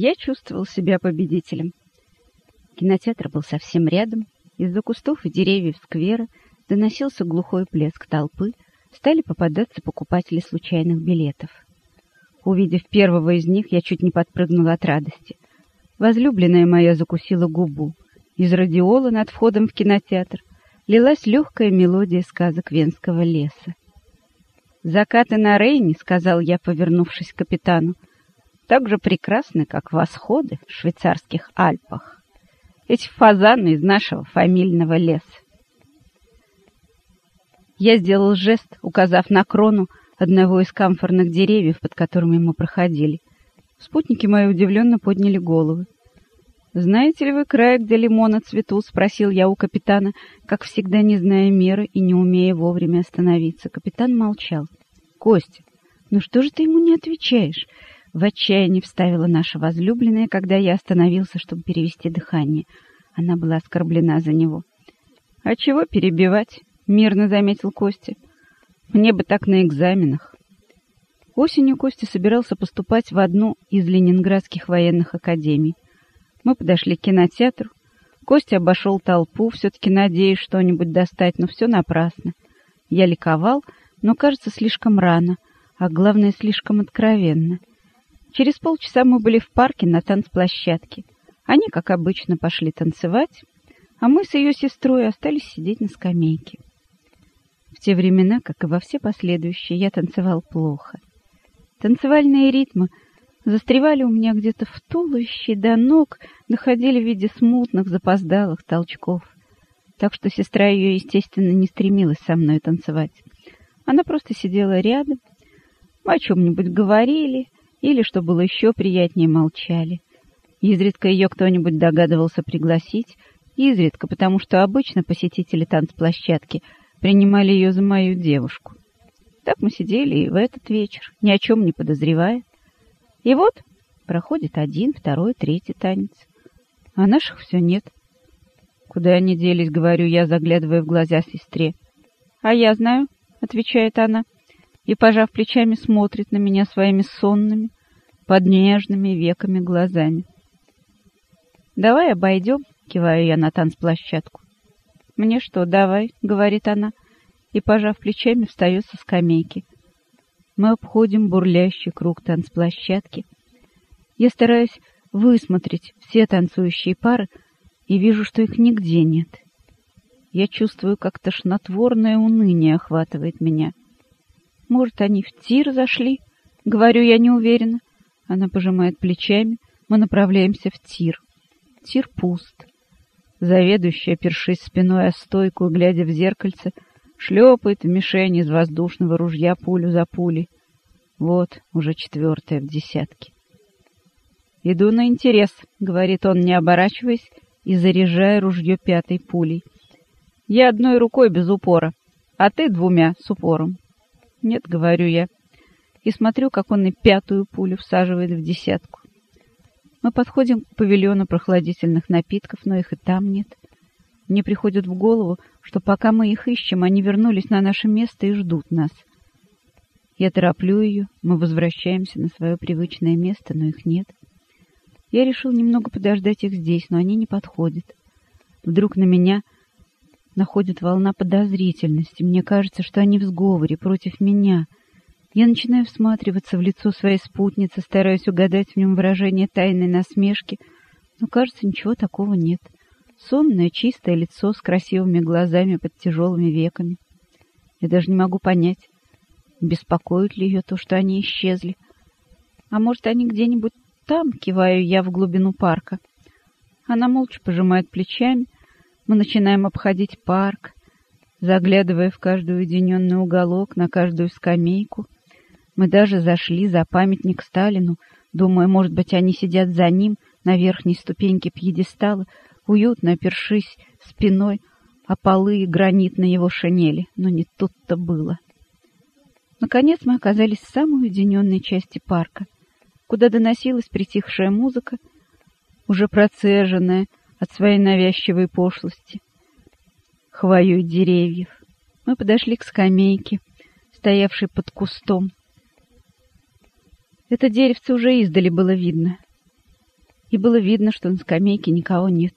Я чувствовал себя победителем. Кинотеатр был совсем рядом. Из-за кустов и деревьев сквера доносился глухой плеск толпы, стали попадаться покупатели случайных билетов. Увидев первого из них, я чуть не подпрыгнула от радости. Возлюбленная моя закусила губу. Из радиола над входом в кинотеатр лилась легкая мелодия сказок Венского леса. «Закаты на Рейне», — сказал я, повернувшись к капитану, — «так же прекрасны, как восходы в швейцарских Альпах. Эти фазаны из нашего фамильного леса». Я сделал жест, указав на крону одного из камфорных деревьев, под которыми мы проходили. Спутники мои удивленно подняли головы. «Знаете ли вы край, где лимоны цветут?» — спросил я у капитана, как всегда не зная меры и не умея вовремя остановиться. Капитан молчал. «Костя, ну что же ты ему не отвечаешь?» В отчаянии вставила наша возлюбленная, когда я остановился, чтобы перевести дыхание. Она была оскорблена за него. «А чего перебивать?» — мирно заметил Костя. «Мне бы так на экзаменах». Осенью Костя собирался поступать в одну из ленинградских военных академий. Мы подошли к кинотеатру. Костя обошел толпу, все-таки надеясь что-нибудь достать, но все напрасно. Я ликовал, но, кажется, слишком рано, а главное, слишком откровенно. Через полчаса мы были в парке на танцплощадке. Они, как обычно, пошли танцевать, а мы с ее сестрой остались сидеть на скамейке. В те времена, как и во все последующие, я танцевал плохо. Танцевальные ритмы застревали у меня где-то в туловище до ног, доходили в виде смутных, запоздалых толчков. Так что сестра ее, естественно, не стремилась со мной танцевать. Она просто сидела рядом, мы о чем-нибудь говорили или, что было еще приятнее, молчали. Изредка ее кто-нибудь догадывался пригласить, изредка, потому что обычно посетители танцплощадки принимали ее за мою девушку. Так мы сидели и в этот вечер, ни о чем не подозревая. И вот проходит один, второй, третий танец. А наших все нет. Куда они делись, говорю я, заглядывая в глаза сестре. А я знаю, — отвечает она, и, пожав плечами, смотрит на меня своими сонными, под нежными веками глазами. «Давай обойдем», — киваю я на танцплощадку. «Мне что, давай», — говорит она, и, пожав плечами, встает со скамейки. Мы обходим бурлящий круг танцплощадки. Я стараюсь высмотреть все танцующие пары и вижу, что их нигде нет. Я чувствую, как тошнотворное уныние охватывает меня. Может, они в тир зашли? Говорю я неуверенно. Она пожимает плечами. Мы направляемся в тир. Тир пуст. Заведующая, опершись спиной о стойку и глядя в зеркальце, шлепает в мишень из воздушного ружья пулю за пулей. Вот уже четвертая в десятке. «Иду на интерес», — говорит он, не оборачиваясь и заряжая ружье пятой пулей. Я одной рукой без упора, а ты двумя с упором. Нет, говорю я, и смотрю, как он и пятую пулю всаживает в десятку. Мы подходим к павильону прохладительных напитков, но их и там нет. Мне приходит в голову, что пока мы их ищем, они вернулись на наше место и ждут нас. Я тороплю ее, мы возвращаемся на свое привычное место, но их нет. Я решил немного подождать их здесь, но они не подходят. Вдруг на меня находит волна подозрительности. Мне кажется, что они в сговоре против меня. Я начинаю всматриваться в лицо своей спутницы, стараюсь угадать в нем выражение тайной насмешки, но, кажется, ничего такого нет. Сонное, чистое лицо с красивыми глазами под тяжелыми веками. Я даже не могу понять, беспокоит ли ее то, что они исчезли. А может, они где-нибудь там, киваю я в глубину парка. Она молча пожимает плечами, мы начинаем обходить парк, заглядывая в каждый уединенный уголок, на каждую скамейку. Мы даже зашли за памятник Сталину, думая, может быть, они сидят за ним на верхней ступеньке пьедестала, уютно опершись спиной о полы и гранит на его шинели. Но не тут-то было. Наконец мы оказались в самой уединенной части парка, куда доносилась притихшая музыка, уже процеженная, от своей навязчивой пошлости. Хвою деревьев. Мы подошли к скамейке, стоявшей под кустом. Это деревце уже издали было видно. и было видно, что на скамейке никого нет.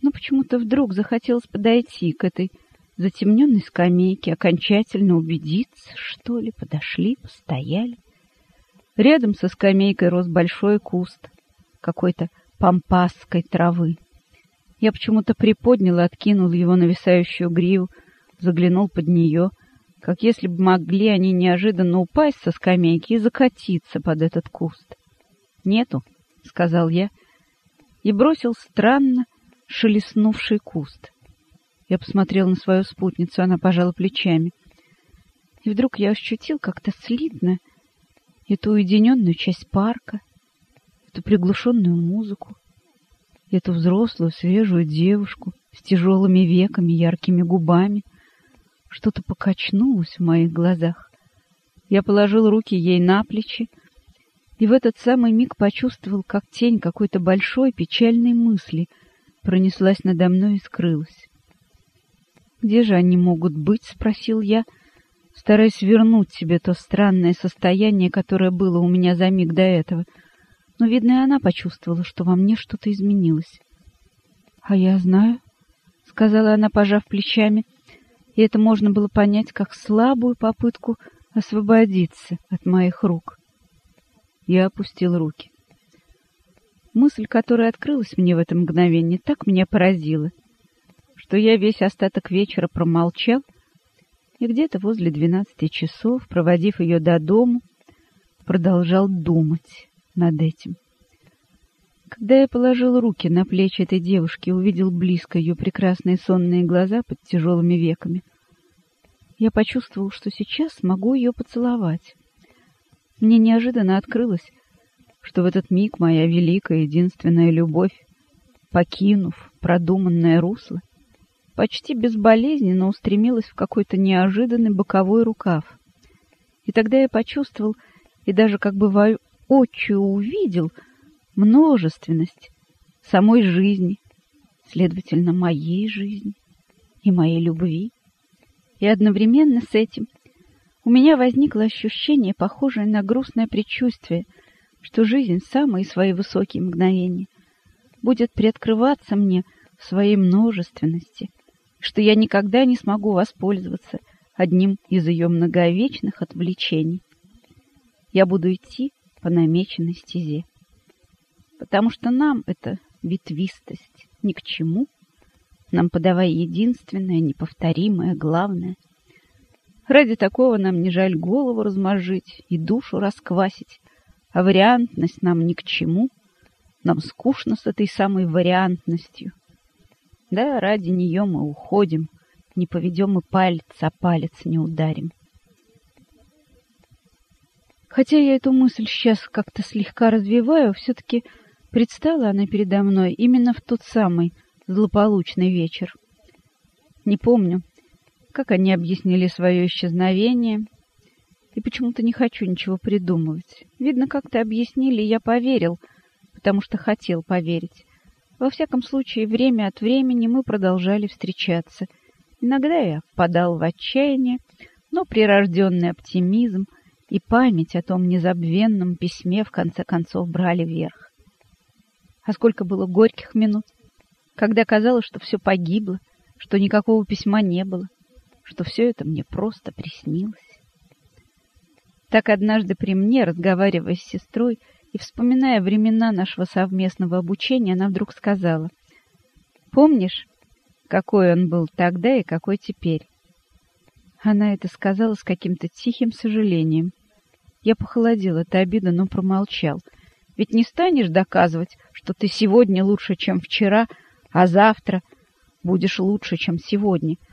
Но почему-то вдруг захотелось подойти к этой затемненной скамейке, окончательно убедиться, что ли, подошли, постояли. Рядом со скамейкой рос большой куст какой-то пампасской травы. Я почему-то приподнял и откинул его нависающую гриву, заглянул под нее, как если бы могли они неожиданно упасть со скамейки и закатиться под этот куст. «Нету», — сказал я, и бросил странно шелестнувший куст. Я посмотрел на свою спутницу, она пожала плечами. И вдруг я ощутил как-то слитно эту уединенную часть парка, эту приглушенную музыку, эту взрослую свежую девушку с тяжелыми веками, яркими губами. Что-то покачнулось в моих глазах. Я положил руки ей на плечи, и в этот самый миг почувствовал, как тень какой-то большой печальной мысли пронеслась надо мной и скрылась. «Где же они могут быть?» — спросил я, стараясь вернуть себе то странное состояние, которое было у меня за миг до этого. Но, видно, и она почувствовала, что во мне что-то изменилось. «А я знаю», — сказала она, пожав плечами, и это можно было понять как слабую попытку освободиться от моих рук. Я опустил руки. Мысль, которая открылась мне в это мгновение, так меня поразила, что я весь остаток вечера промолчал и где-то возле двенадцати часов, проводив ее до дому, продолжал думать над этим. Когда я положил руки на плечи этой девушки и увидел близко ее прекрасные сонные глаза под тяжелыми веками, я почувствовал, что сейчас могу ее поцеловать. Мне неожиданно открылось, что в этот миг моя великая единственная любовь, покинув продуманное русло, почти безболезненно устремилась в какой-то неожиданный боковой рукав. И тогда я почувствовал и даже как бы воочию увидел множественность самой жизни, следовательно, моей жизни и моей любви. И одновременно с этим у меня возникло ощущение, похожее на грустное предчувствие, что жизнь, самые свои высокие мгновения, будет приоткрываться мне в своей множественности, что я никогда не смогу воспользоваться одним из ее многовечных отвлечений. Я буду идти по намеченной стезе, потому что нам эта ветвистость ни к чему, нам подавай единственное, неповторимое, главное — Ради такого нам не жаль голову размозжить и душу расквасить, а вариантность нам ни к чему. Нам скучно с этой самой вариантностью. Да, ради нее мы уходим, не поведем и палец, а палец не ударим. Хотя я эту мысль сейчас как-то слегка развиваю, все-таки предстала она передо мной именно в тот самый злополучный вечер. Не помню, как они объяснили свое исчезновение. И почему-то не хочу ничего придумывать. Видно, как-то объяснили, я поверил, потому что хотел поверить. Во всяком случае, время от времени мы продолжали встречаться. Иногда я впадал в отчаяние, но прирожденный оптимизм и память о том незабвенном письме в конце концов брали верх. А сколько было горьких минут, когда казалось, что все погибло, что никакого письма не было, что все это мне просто приснилось. Так однажды при мне, разговаривая с сестрой и вспоминая времена нашего совместного обучения, она вдруг сказала, «Помнишь, какой он был тогда и какой теперь?» Она это сказала с каким-то тихим сожалением. Я похолодел от обиды, но промолчал. Ведь не станешь доказывать, что ты сегодня лучше, чем вчера, а завтра будешь лучше, чем сегодня —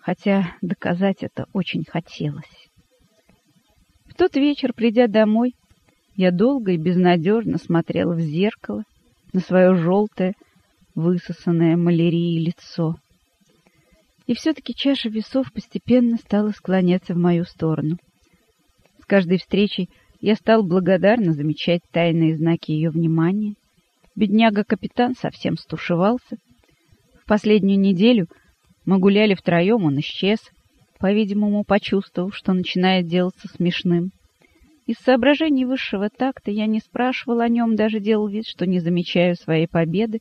хотя доказать это очень хотелось. В тот вечер, придя домой, я долго и безнадежно смотрела в зеркало на свое желтое, высосанное малярией лицо. И все-таки чаша весов постепенно стала склоняться в мою сторону. Каждой встречей я стал благодарно замечать тайные знаки ее внимания. Бедняга-капитан совсем стушевался. В последнюю неделю — мы гуляли втроем, он исчез, по-видимому, почувствовав, что начинает делаться смешным. Из соображений высшего такта я не спрашивал о нем, даже делал вид, что не замечаю своей победы.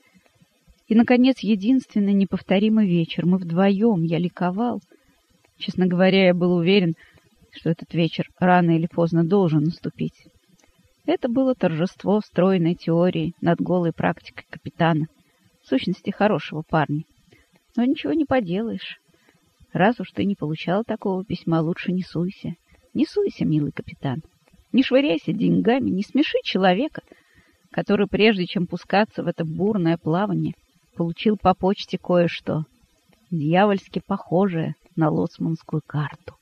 И, наконец, единственный неповторимый вечер. Мы вдвоем, я ликовал. Честно говоря, я был уверен, что этот вечер рано или поздно должен наступить. Это было торжество встроенной теории над голой практикой капитана. В сущности, хорошего парня. Но ничего не поделаешь. Раз уж ты не получал такого письма, лучше не суйся. Не суйся, милый капитан. Не швыряйся деньгами, не смеши человека, который, прежде чем пускаться в это бурное плавание, получил по почте кое-что, дьявольски похожее на лоцманскую карту.